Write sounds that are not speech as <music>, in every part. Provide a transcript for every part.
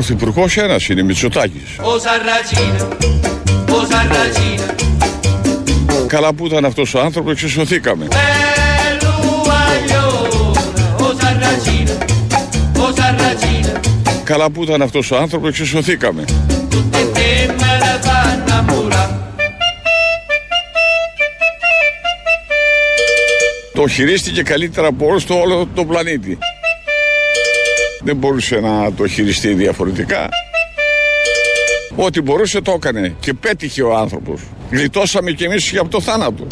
Πρωθυπουργός ένας είναι, Μητσοτάκης. Καλά που ήταν αυτός ο άνθρωπος, εξισωθήκαμε. Καλά που ήταν αυτός ο άνθρωπος, εξισωθήκαμε. Το χειρίστηκε καλύτερα από όλο το όλο το πλανήτη. Δεν μπορούσε να το χειριστεί διαφορετικά. Ό,τι μπορούσε το έκανε και πέτυχε ο άνθρωπος. Γλιτώσαμε κι εμείς και από το θάνατο.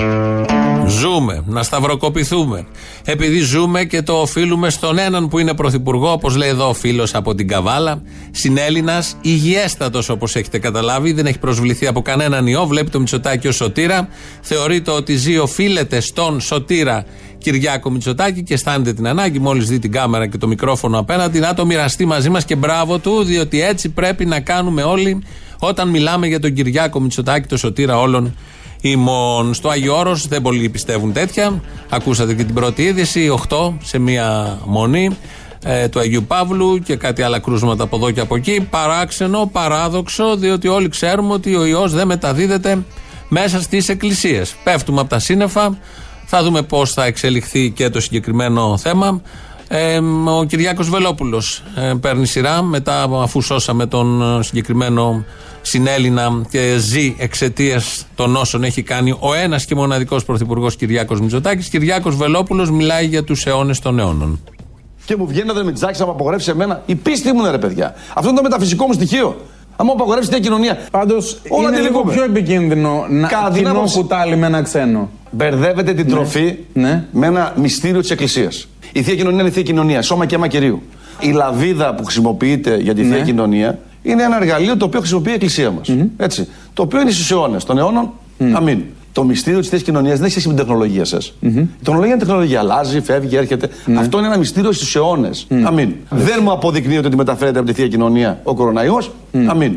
Ζούμε, να σταυροκοπηθούμε. Επειδή ζούμε και το οφείλουμε στον έναν που είναι πρωθυπουργό, όπως λέει εδώ ο φίλος από την Καβάλα, συνέλληνα, υγιέστατος όπως έχετε καταλάβει, δεν έχει προσβληθεί από κανέναν ιό, βλέπει το Μητσοτάκι ως σωτήρα. Θεωρείται ότι ζει, οφείλεται στον σωτήρα Κυριάκο Μητσοτάκη και αισθάνεται την ανάγκη, μόλις δει την κάμερα και το μικρόφωνο απέναντι, να το μοιραστεί μαζί μας και μπράβο του, διότι έτσι πρέπει να κάνουμε όλοι όταν μιλάμε για τον Κυριάκο Μητσοτάκη, το σωτήρα όλων ημών. Στο Άγιο Όρος δεν πολλοί πιστεύουν τέτοια. Ακούσατε και την πρώτη είδηση, 8 σε μία μονή ε, του Αγίου Παύλου και κάτι άλλα κρούσματα από εδώ και από εκεί. Παράξενο, παράδοξο, διότι όλοι ξέρουμε ότι ο ιός δεν μεταδίδεται μέσα στις εκκλησίες. Πέφτουμε από τα σύννεφα, θα δούμε πώς θα εξελιχθεί και το συγκεκριμένο θέμα. Ε, ο Κυριάκος Βελόπουλος ε, παίρνει σειρά μετά αφού σώσαμε τον συγκεκριμένο συνέλληνα και ζει εξαιτίας των όσων έχει κάνει ο ένας και μοναδικός πρωθυπουργός Κυριάκος Μητσοτάκης. Κυριάκος Βελόπουλος μιλάει για τους αιώνες των αιώνων. Και μου βγαίνει να με τζάξεις να με απογορεύσει εμένα. Η πίστη μου είναι ρε παιδιά. Αυτό είναι το μεταφυσικό μου στοιχείο. Αν μου απαγορεύσει την κοινωνία. Πάντως είναι λίγο πιο επικίνδυνο να κοινό κουτάλι με ένα ξένο. Μπερδεύετε την ναι. τροφή ναι. με ένα μυστήριο της Εκκλησίας. Η θεία κοινωνία είναι η θεία κοινωνία, σώμα και αίμα κυρίου. Η λαβίδα που χρησιμοποιείται για τη θεία ναι. κοινωνία είναι ένα εργαλείο το οποίο χρησιμοποιεί η Εκκλησία μας. Mm-hmm. Το οποίο είναι στους αιώνες των αιώνων. Mm. Αμήν. Το μυστήριο της θέση κοινωνίας δεν έχει σχέση με την τεχνολογία σας. Mm-hmm. Η τεχνολογία είναι τεχνολογία. Αλλάζει, φεύγει, έρχεται. Ναι. Αυτό είναι ένα μυστήριο στους αιώνες. Mm. Αμήν. Δεν μου αποδεικνύεται ότι μεταφέρεται από τη θεία κοινωνία ο κοροναϊός. Mm. Αμήν.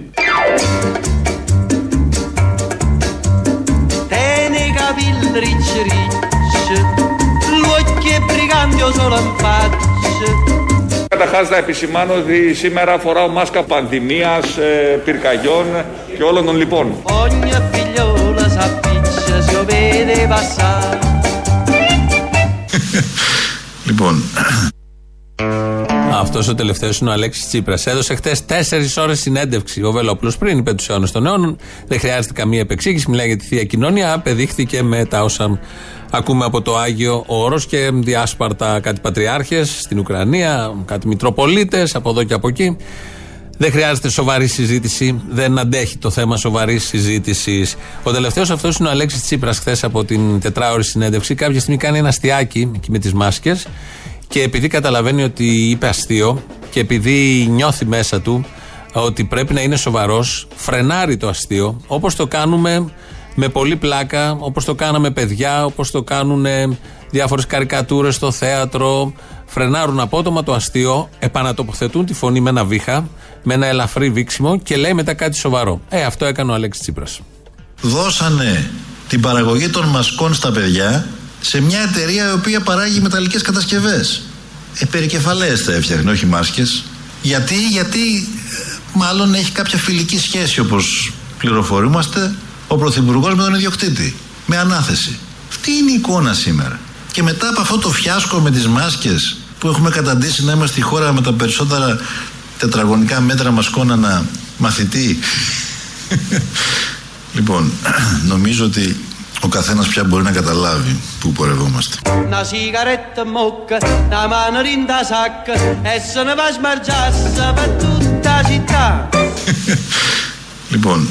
Καταρχάς, να επισημάνω ότι σήμερα φοράω μάσκα πανδημίας, ε, πυρκαγιών και όλων των λοιπόν. Ο τελευταίος είναι ο Αλέξης Τσίπρας. Έδωσε χτε τέσσερις ώρες συνέντευξη. Ο Βελόπουλος πριν είπε τους αιώνες των αιώνων. Δεν χρειάζεται καμία επεξήγηση. Μιλάει για τη θεία κοινωνία. Απεδείχθηκε με τα όσα ακούμε από το Άγιο Όρος και διάσπαρτα κάτι πατριάρχες στην Ουκρανία, κάτι Μητροπολίτες από εδώ και από εκεί. Δεν χρειάζεται σοβαρή συζήτηση. Δεν αντέχει το θέμα σοβαρής συζήτησης. Ο τελευταίος αυτός είναι ο Αλέξης Τσίπρας, χθες από την τετράωρη συνέντευξη. Κάποια στιγμή κάνει ένα αστιάκι εκεί με τις μάσκες και επειδή καταλαβαίνει ότι είπε αστείο και επειδή νιώθει μέσα του ότι πρέπει να είναι σοβαρός, φρενάρει το αστείο όπως το κάνουμε με πολύ πλάκα, όπως το κάναμε παιδιά, όπως το κάνουν διάφορες καρικατούρες στο θέατρο. Φρενάρουν απότομα το αστείο, επανατοποθετούν τη φωνή με ένα βήχα, με ένα ελαφρύ βήξιμο και λέει μετά κάτι σοβαρό. Ε, αυτό έκανε ο Αλέξης Τσίπρας. Δώσανε την παραγωγή των μασκών στα παιδιά σε μια εταιρεία η οποία παράγει μεταλλικές κατασκευές. Ε, περικεφαλές θα έφτιαχνε, όχι μάσκες. Γιατί, γιατί ε, μάλλον έχει κάποια φιλική σχέση όπως πληροφορούμαστε ο Πρωθυπουργός με τον ιδιοκτήτη. Με ανάθεση. Αυτή είναι η εικόνα σήμερα. Και μετά από αυτό το φιάσκο με τις μάσκες που έχουμε καταντήσει να είμαστε η χώρα με τα περισσότερα τετραγωνικά μέτρα μασκών ανά μαθητή. <laughs> λοιπόν, <clears throat> νομίζω ότι ο καθένας πια μπορεί να καταλάβει που πορευόμαστε. Λοιπόν,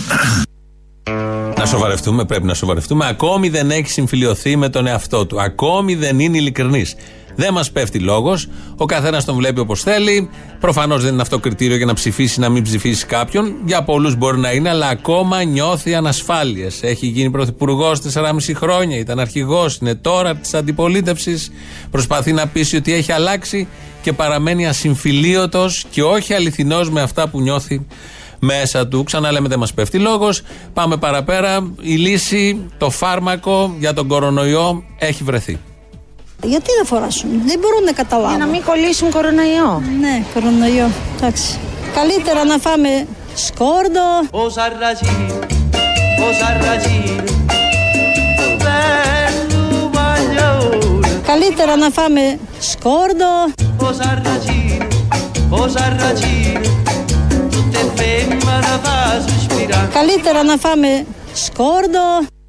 να σοβαρευτούμε, πρέπει να σοβαρευτούμε. Ακόμη δεν έχει συμφιλειωθεί με τον εαυτό του. Ακόμη δεν είναι ειλικρινής. Δεν μας πέφτει λόγος. Ο καθένας τον βλέπει όπως θέλει. Προφανώς δεν είναι αυτό κριτήριο για να ψηφίσει, να μην ψηφίσει κάποιον. Για πολλούς μπορεί να είναι, αλλά ακόμα νιώθει ανασφάλειες. Έχει γίνει πρωθυπουργός 4,5 χρόνια, ήταν αρχηγός, είναι τώρα της αντιπολίτευσης. Προσπαθεί να πείσει ότι έχει αλλάξει και παραμένει ασυμφιλίωτος και όχι αληθινός με αυτά που νιώθει μέσα του. Ξαναλέμε δεν μας πέφτει λόγος. Πάμε παραπέρα. Η λύση, το φάρμακο για τον κορονοϊό έχει βρεθεί. Γιατί δεν φοράσουν, δεν μπορούν να καταλάβουν. Για να μην κολλήσουν κορονοϊό. Ναι, κορονοϊό. Εντάξει. Καλύτερα να φάμε σκόρδο. Καλύτερα να φάμε σκόρδο. Καλύτερα να φάμε σκόρδο.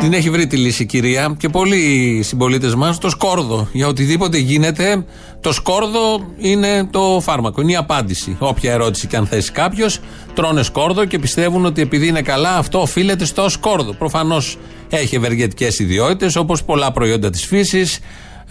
Την έχει βρει τη λύση, κυρία, και πολλοί συμπολίτες μας το σκόρδο. Για οτιδήποτε γίνεται, το σκόρδο είναι το φάρμακο, είναι η απάντηση. Όποια ερώτηση και αν θέσει κάποιος, τρώνε σκόρδο και πιστεύουν ότι επειδή είναι καλά, αυτό οφείλεται στο σκόρδο. Προφανώς έχει ευεργετικές ιδιότητες, όπως πολλά προϊόντα της φύσης,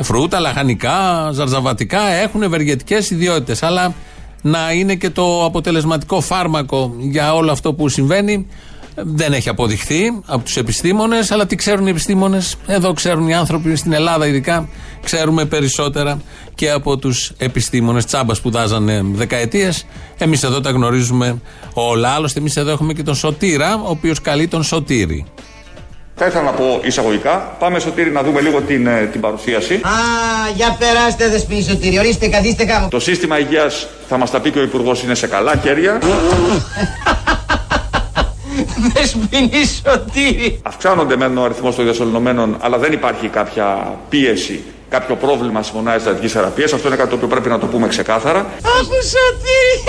φρούτα, λαχανικά, ζαρζαβατικά έχουν ευεργετικές ιδιότητες. Αλλά να είναι και το αποτελεσματικό φάρμακο για όλο αυτό που συμβαίνει δεν έχει αποδειχθεί από τους επιστήμονες, αλλά τι ξέρουν οι επιστήμονες; Εδώ ξέρουν οι άνθρωποι, στην Ελλάδα ειδικά, ξέρουμε περισσότερα και από τους επιστήμονες. Τσάμπας σπουδάζανε δεκαετίες. Εμείς εδώ τα γνωρίζουμε όλα. Άλλωστε, εμείς εδώ έχουμε και τον Σωτήρα, ο οποίος καλεί τον Σωτήρη. Θα ήθελα να πω εισαγωγικά. Πάμε, Σωτήρη, να δούμε λίγο την, ε, την παρουσίαση. Α, για περάστε, δεσπίνη Σωτήρη. Ορίστε, καθίστε κάπου. Το σύστημα υγείας, θα μας τα πει και ο Υπουργός, είναι σε καλά χέρια. <laughs> Δεσποινή Σωτήρη. Αυξάνονται μεν ο αριθμός των διασωληνωμένων, αλλά δεν υπάρχει κάποια πίεση, κάποιο πρόβλημα στις μονάδες διατρική θεραπείας. Αυτό είναι κάτι το οποίο πρέπει να το πούμε ξεκάθαρα. Αχ, Σωτήρη.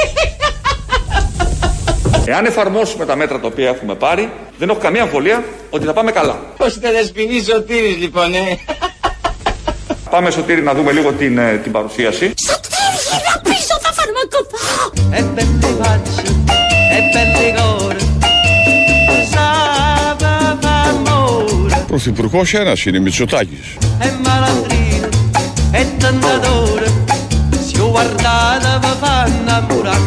Εάν εφαρμόσουμε τα μέτρα τα οποία έχουμε πάρει, δεν έχω καμία αμφιβολία ότι θα πάμε καλά. Πώς είστε δεσποινή Σωτήρης, λοιπόν, ε; Πάμε, Σωτήρη, να δούμε λίγο την, ε, την παρουσίαση. Σωτήρη, γύρω πίσω, θα φαρμακοποιώ. Πρωθυπουργός ένας είναι, Μητσοτάκης.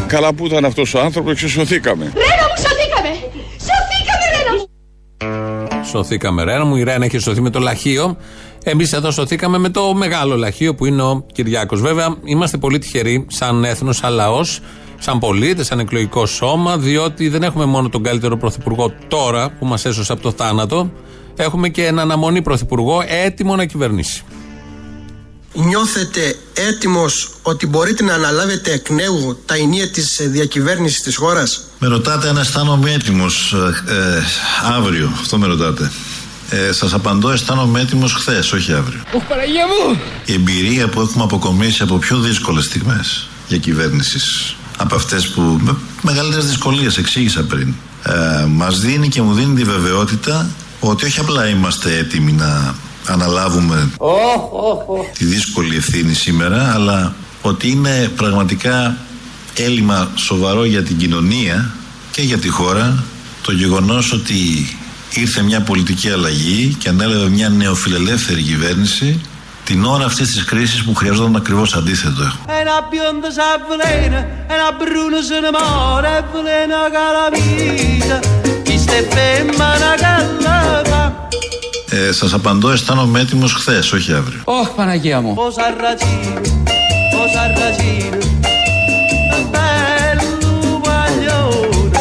Καλά που ήταν αυτός ο άνθρωπος και σωθήκαμε. Ρένα μου, σωθήκαμε! Σωθήκαμε, Ρένα μου! Σωθήκαμε, Ρένα μου. Η Ρένα έχει σωθεί με το λαχείο. Εμείς εδώ σωθήκαμε με το μεγάλο λαχείο που είναι ο Κυριάκος. Βέβαια, είμαστε πολύ τυχεροί σαν έθνος, σαν λαός, σαν πολίτες, σαν εκλογικό σώμα, διότι δεν έχουμε μόνο τον καλύτερο πρωθυπουργό τώρα που μας έσωσε από το θάνατο, έχουμε και έναν αναμονή πρωθυπουργό έτοιμο να κυβερνήσει. Νιώθετε έτοιμος ότι μπορείτε να αναλάβετε εκ νέου τα ενία της διακυβέρνησης της χώρας; Με ρωτάτε αν αισθάνομαι έτοιμος ε, ε, αύριο. Αυτό με ρωτάτε. Ε, Σας απαντώ, αισθάνομαι έτοιμος χθες, όχι αύριο. Ωχ, Παναγία μου! Η εμπειρία που έχουμε αποκομίσει από πιο δύσκολες στιγμές για κυβέρνηση, από αυτές που με μεγαλύτερες δυσκολίες εξήγησα πριν, ε, μας δίνει και μου δίνει τη βεβαιότητα ότι όχι απλά είμαστε έτοιμοι να αναλάβουμε τη δύσκολη ευθύνη σήμερα, αλλά ότι είναι πραγματικά έλλειμμα σοβαρό για την κοινωνία και για τη χώρα το γεγονός ότι ήρθε μια πολιτική αλλαγή και ανέλαβε μια νεοφιλελεύθερη κυβέρνηση την ώρα αυτής της κρίσης που χρειαζόταν ακριβώς αντίθετο. Ένα Ε, Σας απαντώ, αισθάνομαι έτοιμος χθες, όχι αύριο. Ωχ, Παναγία μου! Posa raggino, posa raggino, bello guaglione.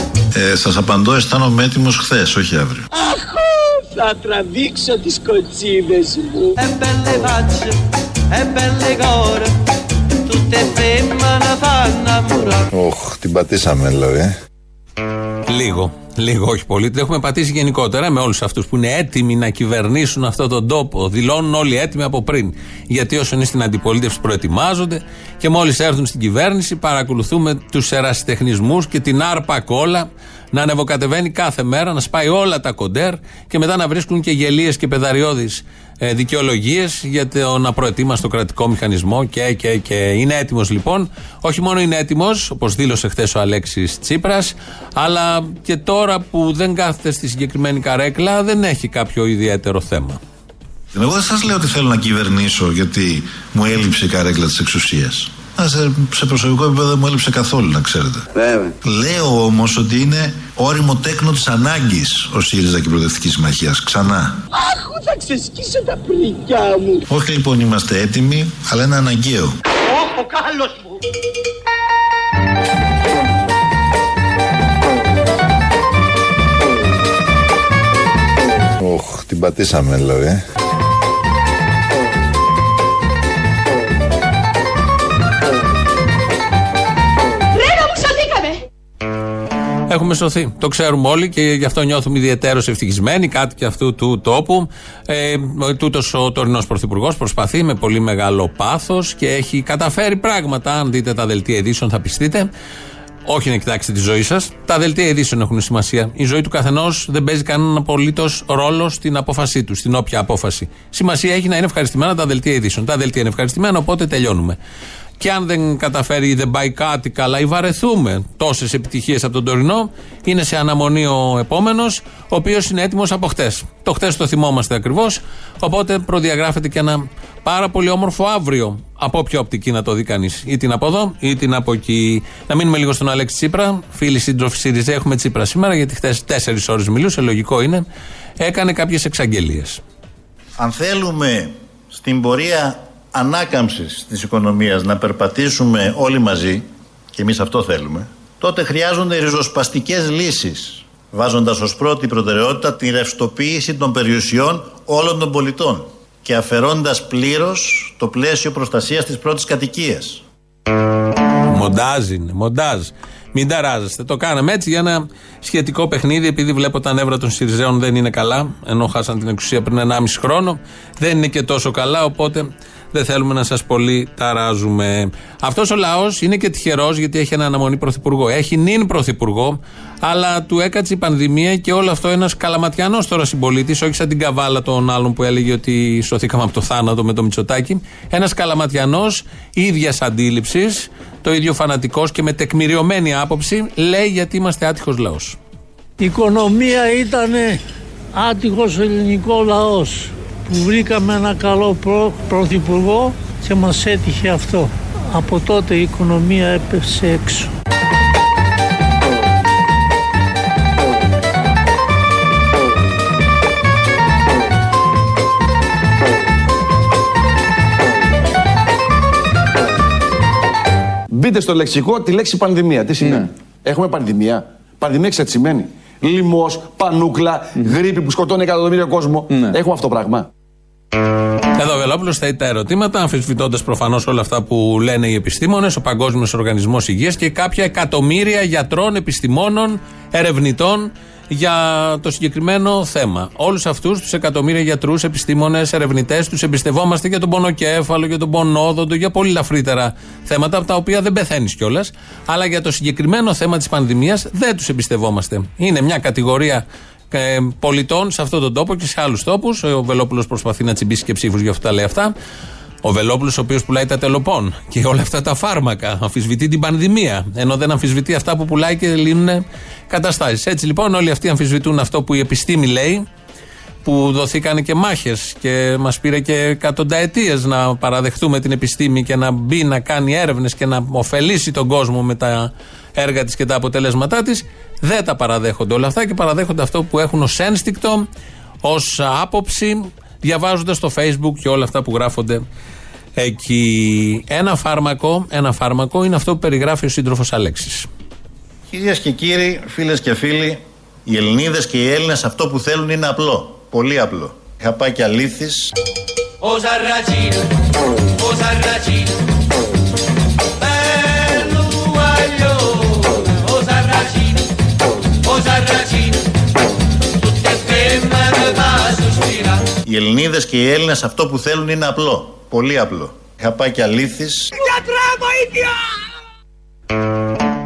Ε, Σας απαντώ, αισθάνομαι έτοιμος χθες, όχι αύριο. Αχ, θα τραβήξω τις κοτσίδες μου. E belle facce, e belle core, tutte femmine fanno amore. Οχ, την πατήσαμε, δηλαδή. ε. Λίγο. Λίγο, όχι πολύ. Την έχουμε πατήσει γενικότερα με όλους αυτούς που είναι έτοιμοι να κυβερνήσουν αυτόν τον τόπο. Δηλώνουν όλοι έτοιμοι από πριν. Γιατί όσο είναι στην αντιπολίτευση προετοιμάζονται και μόλις έρθουν στην κυβέρνηση παρακολουθούμε τους ερασιτεχνισμούς και την άρπα κόλλα να ανεβοκατεβαίνει κάθε μέρα, να σπάει όλα τα κοντέρ και μετά να βρίσκουν και γελίες και πεδαριώδεις ε, δικαιολογίες για τον απροετοίμαστο κρατικό μηχανισμό και, και, και. Είναι έτοιμος λοιπόν. Όχι μόνο είναι έτοιμος, όπως δήλωσε χθες ο Αλέξης Τσίπρας, αλλά και τώρα που δεν κάθεται στη συγκεκριμένη καρέκλα δεν έχει κάποιο ιδιαίτερο θέμα. Εγώ δεν σας λέω ότι θέλω να κυβερνήσω γιατί μου έλειψε η καρέκλα της εξουσίας. Σε, σε προσωπικό επίπεδο δεν μου έλειψε καθόλου, να ξέρετε. Βέβαια. Λέω όμως ότι είναι όριμο τέκνο της ανάγκης ο ΣΥΡΙΖΑ και η Προοδευτική Συμμαχία. Ξανά. Αχ, θα ξεσκίσω τα πρικιά μου. Όχι λοιπόν είμαστε έτοιμοι, αλλά είναι αναγκαίο. Ωχ, ο κάλος μου. Οχ, την πατήσαμε δηλαδή. ε. Έχουμε σωθεί. Το ξέρουμε όλοι και γι' αυτό νιώθουμε ιδιαίτερως ευτυχισμένοι. Κάτι και αυτού του τόπου. Ε, Τούτος ο τωρινός πρωθυπουργός προσπαθεί με πολύ μεγάλο πάθος και έχει καταφέρει πράγματα. Αν δείτε τα δελτία ειδήσεων, θα πιστείτε. Όχι να κοιτάξετε τη ζωή σας. Τα δελτία ειδήσεων έχουν σημασία. Η ζωή του καθενός δεν παίζει κανέναν απολύτως ρόλο στην απόφασή του, στην όποια απόφαση. Σημασία έχει να είναι ευχαριστημένα τα δελτία ειδήσεων. Τα δελτία είναι ευχαριστημένα, οπότε τελειώνουμε. Και αν δεν καταφέρει ή δεν πάει κάτι καλά ή βαρεθούμε τόσες επιτυχίες από τον τωρινό, είναι σε αναμονή ο επόμενος, ο οποίος είναι έτοιμος από χτες. Το χτες το θυμόμαστε ακριβώς. Οπότε προδιαγράφεται και ένα πάρα πολύ όμορφο αύριο. Από όποια οπτική να το δει κανείς. Ή την από εδώ, ή την από εκεί. Να μείνουμε λίγο στον Αλέξη Τσίπρα. Φίλοι σύντροφοι ΣΥΡΙΖΑ, έχουμε Τσίπρα σήμερα, γιατί χθε τέσσερις ώρες μιλούσε, λογικό είναι. Έκανε κάποιες εξαγγελίες. Αν θέλουμε στην πορεία ανάκαμψης της οικονομίας να περπατήσουμε όλοι μαζί και εμείς αυτό θέλουμε τότε χρειάζονται ριζοσπαστικές λύσεις βάζοντας ως πρώτη προτεραιότητα τη ρευστοποίηση των περιουσιών όλων των πολιτών και αφαιρώντας πλήρως το πλαίσιο προστασίας της πρώτης κατοικίας. Μοντάζ είναι, μοντάζ. Μην ταράζεστε. Το κάναμε έτσι για ένα σχετικό παιχνίδι, επειδή βλέπω τα νεύρα των Σιριζέων δεν είναι καλά, ενώ χάσαν την εξουσία πριν 1,5 χρόνο. Δεν είναι και τόσο καλά, οπότε δεν θέλουμε να σας πολύ ταράζουμε. Αυτός ο λαός είναι και τυχερός γιατί έχει ένα αναμονή πρωθυπουργό. Έχει νυν πρωθυπουργό, αλλά του έκατσε η πανδημία και όλο αυτό ένας καλαματιανός τώρα συμπολίτης, όχι σαν την καβάλα των άλλων που έλεγε ότι σωθήκαμε από το θάνατο με το Μητσοτάκι. Ένας καλαματιανός ίδιας αντίληψης, το ίδιο φανατικός και με τεκμηριωμένη άποψη, λέει γιατί είμαστε άτυχος λαός. Η οικονομία ήταν άτυχος ελληνικό λαός που βρήκαμε ένα καλό προ, πρωθυπουργό και μας έτυχε αυτό. Από τότε η οικονομία έπεσε έξω. Μπείτε στο λεξικό τη λέξη πανδημία. Τι σημαίνει; Ναι. Έχουμε πανδημία. Πανδημία εξατσιμένη. Λοιμός, πανούκλα, γρήπη που σκοτώνει εκατομμύρια κόσμο. Ναι. Έχουμε αυτό το πράγμα. Εδώ ο Βελόπουλο θέτει τα ερωτήματα, αμφισβητώντας προφανώς όλα αυτά που λένε οι επιστήμονες, ο Παγκόσμιος Οργανισμός Υγείας και κάποια εκατομμύρια γιατρών, επιστημόνων, ερευνητών για το συγκεκριμένο θέμα. Όλους αυτούς τους εκατομμύρια γιατρούς, επιστήμονες, ερευνητές, τους εμπιστευόμαστε για τον πονοκέφαλο, για τον πονόδοντο, για πολύ λαφρύτερα θέματα, από τα οποία δεν πεθαίνεις κιόλας. Αλλά για το συγκεκριμένο θέμα της πανδημίας δεν τους εμπιστευόμαστε. Είναι μια κατηγορία ε, πολιτών σε αυτόν τον τόπο και σε άλλους τόπους. Ο Βελόπουλος προσπαθεί να τσιμπήσει και ψήφους για αυτό τα λέει αυτά. Ο Βελόπουλος, ο οποίος πουλάει τα τελοπών και όλα αυτά τα φάρμακα, αμφισβητεί την πανδημία. Ενώ δεν αμφισβητεί αυτά που πουλάει και λύνουν καταστάσεις. Έτσι λοιπόν, όλοι αυτοί αμφισβητούν αυτό που η επιστήμη λέει, που δοθήκαν και μάχες και μας πήρε και εκατονταετίες να παραδεχτούμε την επιστήμη και να μπει να κάνει έρευνες και να ωφελήσει τον κόσμο με τα έργα της και τα αποτελέσματά της. Δεν τα παραδέχονται όλα αυτά και παραδέχονται αυτό που έχουν ως ένστικτο, ως άποψη, διαβάζοντας στο facebook και όλα αυτά που γράφονται εκεί. Ένα φάρμακο, ένα φάρμακο είναι αυτό που περιγράφει ο σύντροφος Αλέξης. Κυρίες και κύριοι, φίλες και φίλοι, οι Ελληνίδες και οι Έλληνες αυτό που θέλουν είναι απλό. Πολύ απλό. Χαπάκια λύθη. Οι Ελληνίδες και οι Έλληνες αυτό που θέλουν είναι απλό. Πολύ απλό. Χαπάκια λύθης.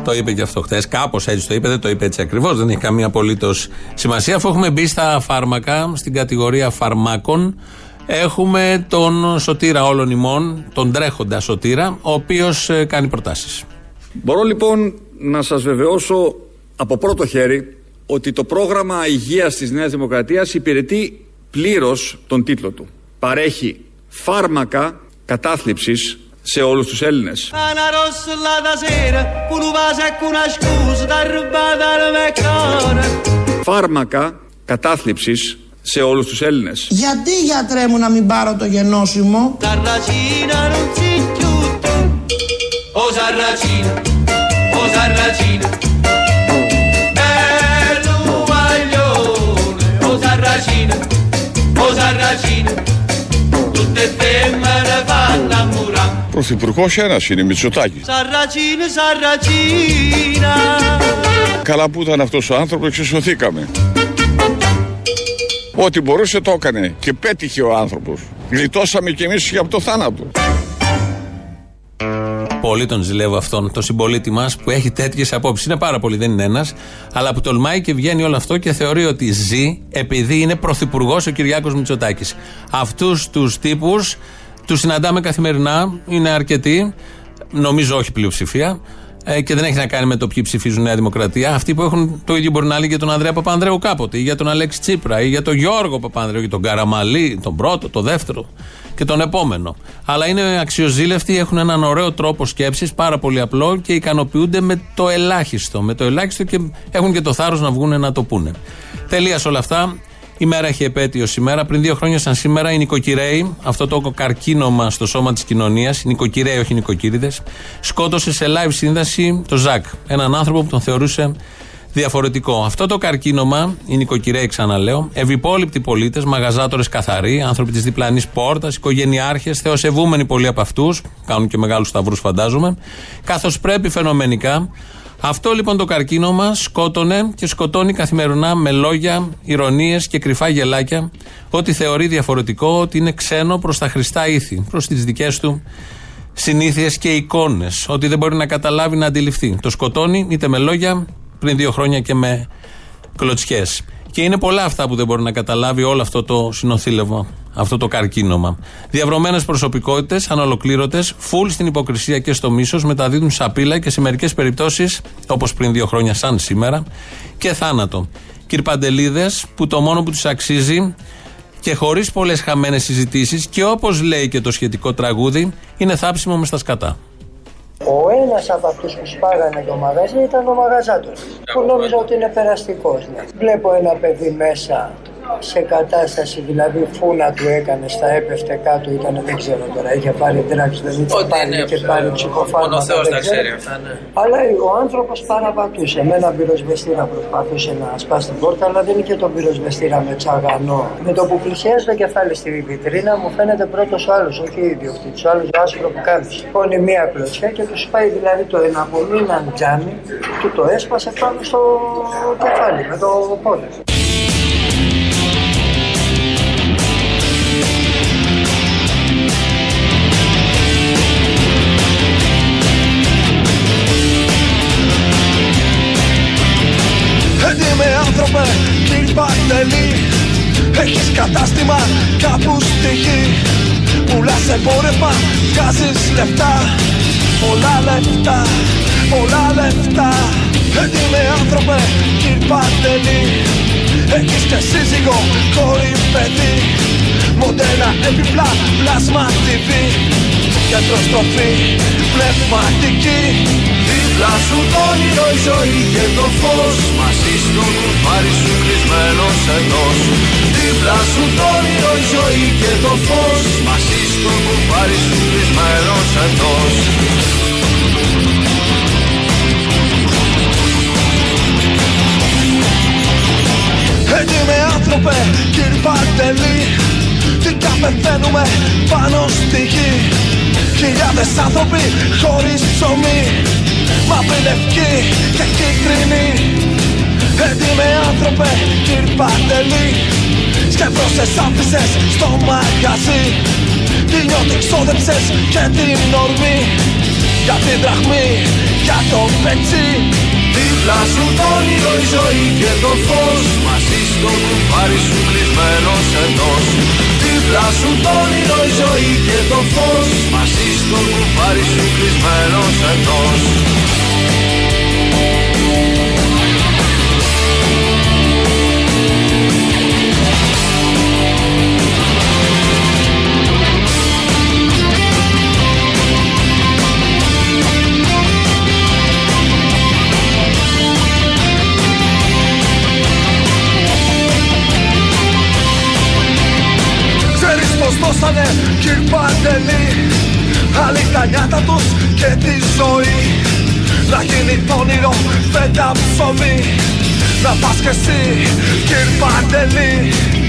Το είπε και αυτό χθες. Κάπως έτσι το είπε, δεν το είπε έτσι ακριβώς. Δεν έχει καμία απολύτως σημασία. Αφού έχουμε μπει στα φάρμακα, στην κατηγορία φαρμάκων, έχουμε τον σωτήρα όλων ημών, τον τρέχοντα σωτήρα, ο οποίος ε, κάνει προτάσεις. Μπορώ λοιπόν να σας βεβαιώσω από πρώτο χέρι ότι το πρόγραμμα υγείας της Νέας Δημοκρατίας υπηρετεί πλήρως τον τίτλο του. Παρέχει φάρμακα κατάθλιψης σε όλους τους Έλληνες. Φάρμακα κατάθλιψης σε όλους τους Έλληνες. Γιατί γιατρέ μου να μην πάρω το γενώσιμο; Πρωθυπουργός ένας είναι, Μητσοτάκη. Καλά που ήταν αυτός ο άνθρωπος, εξισωθήκαμε. Ό,τι μπορούσε το έκανε και πέτυχε ο άνθρωπος. Γλιτώσαμε κι εμείς από το θάνατο. Πολύ τον ζηλεύω αυτόν, το συμπολίτη μας που έχει τέτοιες απόψεις. Είναι πάρα πολύ, δεν είναι ένας, αλλά που τολμάει και βγαίνει όλο αυτό και θεωρεί ότι ζει επειδή είναι πρωθυπουργός ο Κυριάκος Μητσοτάκης. Αυτούς τους τύπους τους συναντάμε καθημερινά, είναι αρκετοί, νομίζω όχι πλειοψηφία. Ε, και δεν έχει να κάνει με το ποιοι ψηφίζουν Νέα Δημοκρατία. Αυτοί που έχουν το ίδιο μπορεί να λέει για τον Ανδρέα Παπανδρέου κάποτε, ή για τον Αλέξη Τσίπρα, ή για τον Γιώργο Παπανδρέου, ή τον Καραμαλή, τον πρώτο, τον δεύτερο και τον επόμενο. Αλλά είναι αξιοζήλευτοι, έχουν έναν ωραίο τρόπο σκέψης, πάρα πολύ απλό και ικανοποιούνται με το ελάχιστο. Με το ελάχιστο και έχουν και το θάρρος να βγουν να το πούνε. Τελεία όλα αυτά. Η μέρα έχει επέτειο σήμερα. Πριν δύο χρόνια, σαν σήμερα, οι νοικοκυρέοι, αυτό το καρκίνωμα στο σώμα της κοινωνίας, οι νοικοκυρέοι, όχι οι νοικοκύριδε, σκότωσε σε live σύνδεση το Ζακ. Έναν άνθρωπο που τον θεωρούσε διαφορετικό. Αυτό το καρκίνωμα, οι νοικοκυρέοι, ξαναλέω, ευυπόλοιπτοι πολίτες, μαγαζάτορες καθαροί, άνθρωποι της διπλανής πόρτας, οικογενειάρχες, θεοσεβούμενοι πολλοί από αυτούς, κάνουν και μεγάλους σταυρούς, φαντάζομαι, καθώς πρέπει φαινομενικά αυτό λοιπόν το καρκίνωμα σκότωνε και σκοτώνει καθημερινά με λόγια, ηρωνίες και κρυφά γελάκια ότι θεωρεί διαφορετικό, ότι είναι ξένο προς τα χρηστά ήθη, προς τις δικές του συνήθειες και εικόνες. Ότι δεν μπορεί να καταλάβει, να αντιληφθεί. Το σκοτώνει είτε με λόγια, πριν δύο χρόνια και με κλωτσιές. Και είναι πολλά αυτά που δεν μπορεί να καταλάβει όλο αυτό το συνοθήλευμα, αυτό το καρκίνωμα. Διαβρωμένες προσωπικότητες, ανολοκλήρωτες, φουλ στην υποκρισία και στο μίσος, μεταδίδουν σαπίλα και σε μερικές περιπτώσεις, όπως πριν δύο χρόνια, σαν σήμερα, και θάνατο. Κυρπαντελίδες, που το μόνο που τους αξίζει και χωρίς πολλές χαμένες συζητήσεις και όπως λέει και το σχετικό τραγούδι, είναι θάψιμο μες στα σκατά. Ο ένας από αυτούς που σπάγανε το μαγαζί ήταν ο μαγαζάτο. Που νόμιζα ότι είναι περαστικός. Ναι. Βλέπω ένα παιδί μέσα σε κατάσταση, δηλαδή φούνα του έκανες, στα έπεφτε κάτω, ήταν δεν ξέρω τώρα, είχε πάρει δράξη, δεν είχε πάρει, ναι, είχε πάρει ψυχοφάρμακα. Ο Θεός τα ξέρει αυτά, ναι. Αλλά ο άνθρωπος παραπατούσε, με ένα πυροσβεστήρα προσπαθούσε να σπάσει την πόρτα, αλλά δεν είχε τον πυροσβεστήρα με τσαγανό. Με το που πλησιάζει το κεφάλι στη βιτρίνα μου φαίνεται πρώτος ο άλλος, όχι ο ιδιοκτήτης, ο άλλος άσπρο που κάνει. Πόνει μία κλωτσιά και του πάει δηλαδή το ένα από μήναν τζάμι, του το έσπασε πάνω στο κεφάλι με το πόδι. Εμπόρευμα, βγάζεις λεφτά. Πολλά λεφτά, πολλά λεφτά. Με άνθρωπε κύριε Παντελή Έχεις και σύζυγο, κόρη, παιδί. Μοντέλα, επιπλά, πλάσμα TV Κεντροστροφή, πνευματική Δίπλα σου το όνειρο η ζωή και το φως. Μαζί στο κουφάρι σου κλεισμένος εντός Δίπλα σου το όνειρο η ζωή και το φως. Μαζί στο κουφάρι σου κλεισμένος εντός Έτσι με άνθρωπε κύριε Παντελή. Τι πεθαίνουμε πάνω στη γη. Χιλιάδες άνθρωποι χωρίς ψωμί Μαύρη, λευκή και κίτρινη. Έτοιμε άνθρωπε κύριε Παντελή. Σκεφτώσες άφησες στο μαγαζί. Τι νιώτη ξόδεψες και την ορμή. Για την δραχμή, για το πετσί Δίπλα σου το όνειρο η ζωή και το φως. Μαζί στο κουμπάρι σου κλεισμένος εντός. Δίπλα σου το όνειρο η ζωή και το φως. Μαζί στο κουμπάρι σου κλεισμένος εντός δώσανε κύριε Παντελή Άλλοι τα νιάτα τους και τη ζωή. Να γίνει όνειρο φέτα ψωμί. Να πας κι εσύ κύριε Παντελή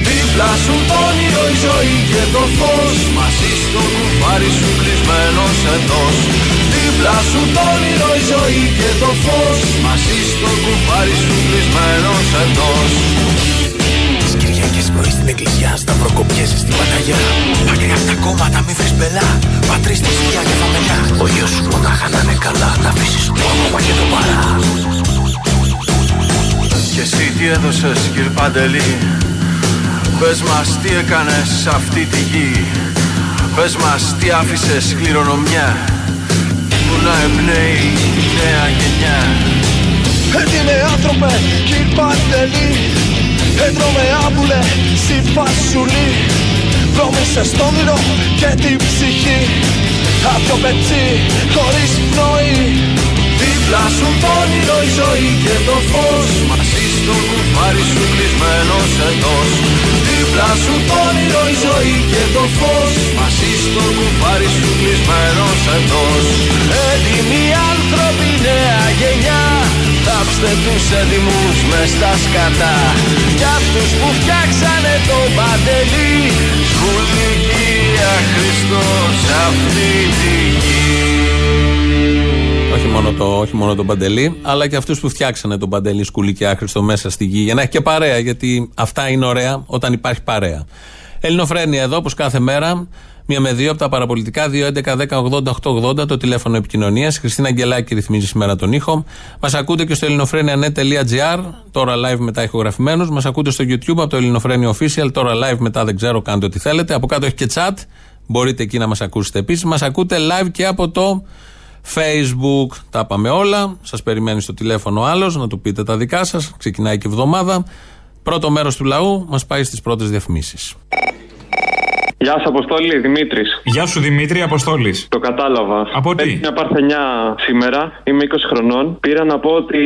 Δίπλα σου το όνειρο η ζωή και το φως. Μαζί στο κουφάρι σου κλεισμένος κλεισμένος εντός. Δίπλα σου το όνειρο η ζωή και το φως. Μαζί στο κουφάρι σου κλεισμένος εντός. Τις Κυριακές πρωί στην εκκλησιά Σταυροκοπιέσαι στην Παναγιά. Πάνε από τα κόμματα μη βρεις μπελά. Πατρίς τη σκιά και φαμελιά Ο γιος σου μονάχα να είναι καλά Να αφήσεις το άμα και το παρά. Και εσύ τι έδωσες κύριε Παντελή; Πες μας τι έκανες σε αυτή τη γη. Πες μας τι άφησες κληρονομιά. Που να εμπνέει η νέα γενιά. Έτοιμε άνθρωπε κύριε Παντελή Έτρωμε άμπουλε στη φασουλή Βρώμησες στο όνειρο και την ψυχή. Απ' το πετσί χωρίς πνοή Δίπλα σου το όνειρο η ζωή και το φως. Μαζί στο κουφάρι σου κλεισμένος εντός. Δίπλα σου το όνειρο η ζωή και το φως. Μαζί στο κουφάρι σου κλεισμένος εντός. Έτοιμοι άνθρωποι νέα γενιά. Θάψτε τους έτοιμους μες στα σκατά Κι αυτούς που φτιάξανε το παντελή Σκουλικία Χριστός αυτή τη γη. Όχι μόνο, το, όχι μόνο τον Παντελή, αλλά και αυτούς που φτιάξανε τον Παντελή Σκουλή και άχρηστο μέσα στη γη. Για να έχει και παρέα, γιατί αυτά είναι ωραία όταν υπάρχει παρέα. Ελληνοφρένια εδώ, όπως κάθε μέρα, μία με δύο από τα παραπολιτικά, 2.11.10.80.880 το τηλέφωνο επικοινωνίας. Χριστίνα Αγγελάκη ρυθμίζει σήμερα τον ήχο. Μας ακούτε και στο ελληνοφρένια.net.gr, τώρα live μετά ηχογραφημένους. Μας ακούτε στο YouTube από το Ελληνοφρένια Official, τώρα live μετά δεν ξέρω, κάντε ό,τι θέλετε. Από κάτω έχει και chat, μπορείτε εκεί να μας ακούσετε επίσης. Μας ακούτε live και από το Facebook. Τα είπαμε όλα. Σας περιμένει στο τηλέφωνο άλλος να του πείτε τα δικά σας. Ξεκινάει και εβδομάδα. Πρώτο μέρος του λαού μας πάει στις πρώτες διαφημίσεις. Γεια σα, Αποστόλη, Δημήτρης. Γεια σου Δημήτρη, Αποστόλης. Το κατάλαβα. Από τι; Έχει μια παρθενιά σήμερα, είμαι 20 χρονών. Πήρα να πω ότι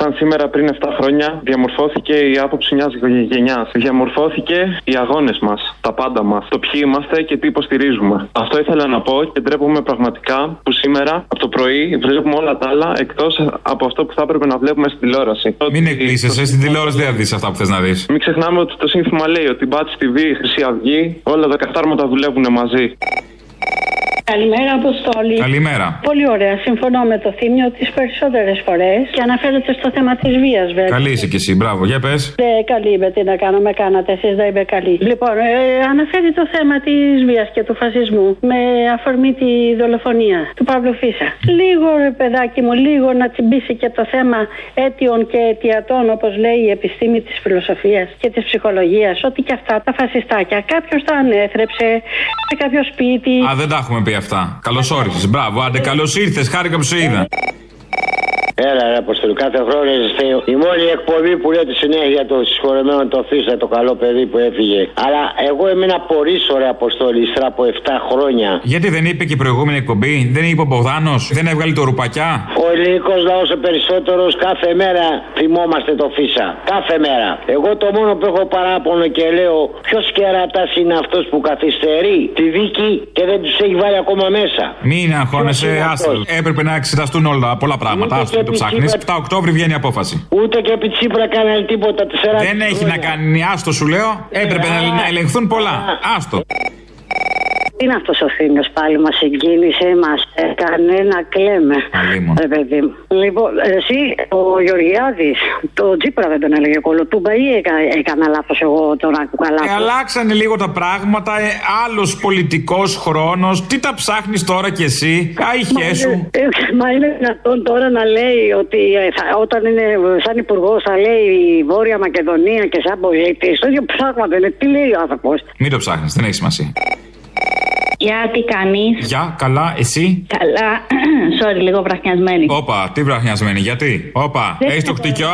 σαν σήμερα πριν 7 χρόνια διαμορφώθηκε η άποψη μιας γενιά. Διαμορφώθηκε οι αγώνες μας, τα πάντα μας. Το ποιοι είμαστε και τι υποστηρίζουμε. Αυτό ήθελα να πω και ντρέπομαι πραγματικά που σήμερα από το πρωί βλέπουμε όλα τα άλλα εκτός από αυτό που θα έπρεπε να βλέπουμε στην τηλεόραση. Μην εκπλήσεσαι, στην τηλεόραση δεν θα δεις αυτά που θες να δεις. Μην ξεχνάμε ότι το σύνθημα λέει ότι Μπάτς TV, Χρυσή Αυγή, όλα τα καθάρματα δουλεύουν μαζί. Καλημέρα, Αποστόλη. Καλημέρα. Πολύ ωραία. Συμφωνώ με το θύμιο τις περισσότερες φορές και αναφέρεται στο θέμα της βίας, βέβαια. Καλή είσαι κι εσύ, μπράβο, για πες. Ναι, καλή είμαι, τι να κάνω, με κάνατε, εσείς δεν είμαι καλή. Λοιπόν, ε, αναφέρει το θέμα της βίας και του φασισμού με αφορμή τη δολοφονία του Παύλου Φίσα. Λίγο, ρε παιδάκι μου, λίγο να τσιμπήσει και το θέμα αίτιων και αιτιατών, όπως λέει η επιστήμη της φιλοσοφίας και της ψυχολογίας, ότι και αυτά τα φασιστάκια κάποιος τα ανέθρεψε σε κάποιο σπίτι. Α, δεν τα έχουμε πει αυτά. Καλώς όρισες. Μπράβο, άντε, καλώς ήρθες. Χάρηκα που σε είδα. Έλα, ρε Αποστολή, κάθε χρόνο είστε η μόνη εκπομπή που λέει τη συνέχεια το συγχωρεμένο το Φίσα, το καλό παιδί που έφυγε. Αλλά εγώ έμεινα πολύ ωραία Αποστολή, ύστερα από 7 χρόνια. Γιατί δεν είπε και η προηγούμενη εκπομπή, δεν είπε ο Μπογδάνος, δεν έβγαλε το ρουπακιά; Ο ελληνικός λαός ο περισσότερος κάθε μέρα θυμόμαστε το Φίσα. Κάθε μέρα. Εγώ το μόνο που έχω παράπονο και λέω, ποιος κερατάς είναι αυτός που καθυστερεί τη δίκη και δεν τους έχει βάλει ακόμα μέσα. Μην αγχώνεσαι, άστο. Έπρεπε να εξεταστούν όλα πολλά πράγματα. Άστο το ψάχνεις. 7 Οκτώβρη βγαίνει η απόφαση. Ούτε και επί Τσίπρα κάνει τίποτα. Δεν έχει να κάνει, άστο σου λέω. Έπρεπε να ελεγχθούν πολλά. Άστο. Τι είναι αυτός ο Θήμιος πάλι, μας συγκίνησε, μας έκανε να κλαίμε. Ρε παιδί μου. Λοιπόν, εσύ, ο Γεωργιάδης, το Τζίπρα δεν τον έλεγε κολοτούμπα ή έκα, έκανα λάθος εγώ τον άκου καλά. Ε, αλλάξανε λίγο τα πράγματα, ε, άλλος πολιτικός χρόνος. Τι τα ψάχνεις τώρα κι εσύ, κάηχέ σου; Ε, μα είναι δυνατόν τώρα να λέει ότι ε, θα, όταν είναι σαν υπουργός θα λέει η Βόρεια Μακεδονία και σαν πολίτης. Το ίδιο πράγμα δεν είναι. Τι λέει ο άνθρωπος; Μην το ψάχνεις, δεν έχει σημασία. Γεια, τι κάνεις; Γεια, καλά, εσύ; Καλά. <clears throat> Sorry, λίγο βραχνιασμένη. Όπα, τι βραχνιασμένη, γιατί; Όπα, Δεν έχεις το ξέρω. χτυκιό.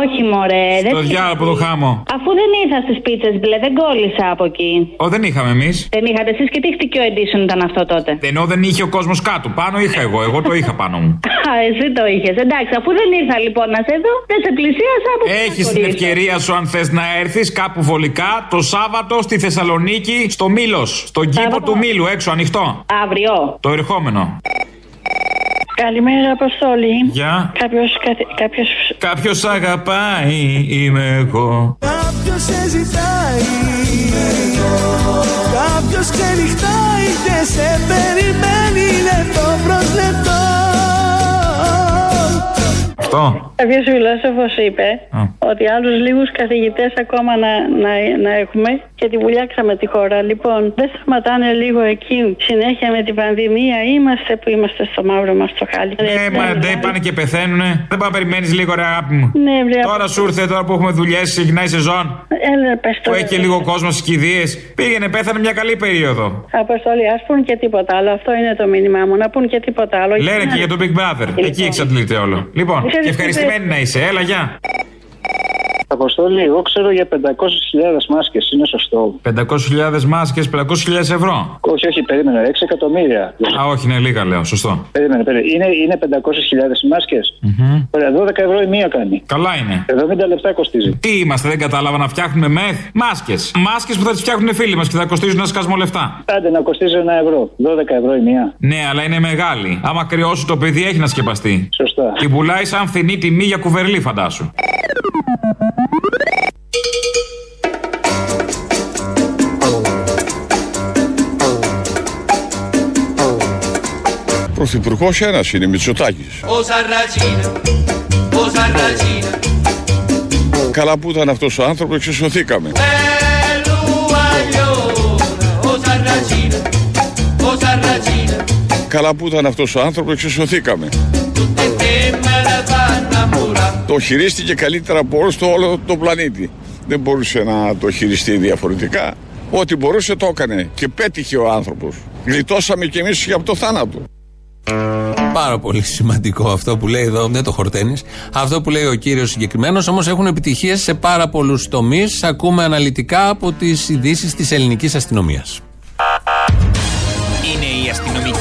Όχι, μωρέ. Στο δεν διάλογο το χάμω. Αφού δεν ήρθα στις πίτσες μπλε, δεν κόλλησα από εκεί. Ω, δεν είχαμε εμείς. Δεν είχατε εσείς και τι χτυκιό edition ήταν αυτό τότε; Ενώ δεν είχε ο κόσμος κάτω. Πάνω είχα εγώ, εγώ το είχα πάνω μου. <laughs> Α, εσύ το είχες. Εντάξει, αφού δεν ήρθα λοιπόν να σε δω, δεν σε πλησίασα από πού να Έχεις την κολλήσω. ευκαιρία σου, αν θες να έρθεις κάπου βολικά το Σάββατο στη Θεσσαλονίκη, στο Μήλος. Στον κήπο του Μήλου, έξω ανοιχτό. Αύριο. Το ερχόμενο. Καλημέρα, Αποστόλη. Γεια. Κάποιος. Κάποιος... Κάποιος αγαπάει, είμαι εγώ. Κάποιος σε ζητάει Κάποιος ξενυχτάει και σε περιμένει Αυτό. Κάποιος φιλόσοφος είπε Α. ότι άλλου λίγους καθηγητές ακόμα να, να, να έχουμε και τη βουλιάξαμε τη χώρα. Λοιπόν, δεν σταματάνε λίγο εκεί συνέχεια με την πανδημία. Είμαστε που είμαστε στο μαύρο μας το χάλι. Ε, μα δεν πάνε και πεθαίνουνε. Δεν πάει να περιμένεις λίγο, ρε αγάπη μου. Ναι, βρε. Τώρα σου ήρθε, τώρα που έχουμε δουλειές, ξεκινάει η σεζόν. Έλα, πες το. Που έχει και λίγο κόσμο στις κηδείες. Πήγαινε, πέθανε μια καλή περίοδο. Αποστολή, ας πούν και τίποτα άλλο. Αυτό είναι το μήνυμά μου. Να πούν και τίποτα άλλο. Λένε και για τον Big Brother. Εκεί εξαντλείται όλο. Λοιπόν, Ξέρεις και τι ευχαριστημένη είπε. να είσαι. Έλα, γεια. Αποστόλη, εγώ ξέρω για 500.000 μάσκες, είναι σωστό. 500.000 μάσκες, 500.000 ευρώ. Όχι, όχι, περίμενε, 6 εκατομμύρια. Α, όχι, είναι λίγα, λέω. Σωστό. Περίμενε, περίμενε. Είναι, είναι 500.000 μάσκες. Ωραία, 12 ευρώ η μία κάνει. Καλά είναι. 70 λεπτά κοστίζει. Τι είμαστε, δεν κατάλαβα να φτιάχνουμε μεθ. Μάσκες. Μάσκες που θα τις φτιάχνουν φίλοι μας και θα κοστίζουν ένα σκασμό λεφτά. Άντε να κοστίζει ένα ευρώ. 12 ευρώ η μία. Ναι, αλλά είναι μεγάλη. Άμα κρυώσει το παιδί έχει να σκεπαστεί. Σωστά. Και πουλάει σαν φθηνή τιμή για κουβερλί, φαντάσου. Πρωθυπουργός ένας είναι, Μητσοτάκης. Ο Σαρρατσίνα, ο Σαρρατσίνα, Καλά που ήταν αυτός ο άνθρωπος, εξισωθήκαμε. ο Σαρρατσίνα, ο Σαρρατσίνα, Καλά που ήταν αυτός ο άνθρωπος, εξισωθήκαμε. Το χειρίστηκε καλύτερα από όλο το όλο το πλανήτη. Δεν μπορούσε να το χειριστεί διαφορετικά. Ό,τι μπορούσε το έκανε και πέτυχε ο άνθρωπος. Γλιτώσαμε κι εμείς και από το θάνατο. Πάρα πολύ σημαντικό αυτό που λέει εδώ, δεν το χορταίνει. Αυτό που λέει ο κύριος συγκεκριμένος, όμως έχουν επιτυχίες σε πάρα πολλούς τομείς. Ακούμε αναλυτικά από τις ειδήσεις της ελληνικής αστυνομίας.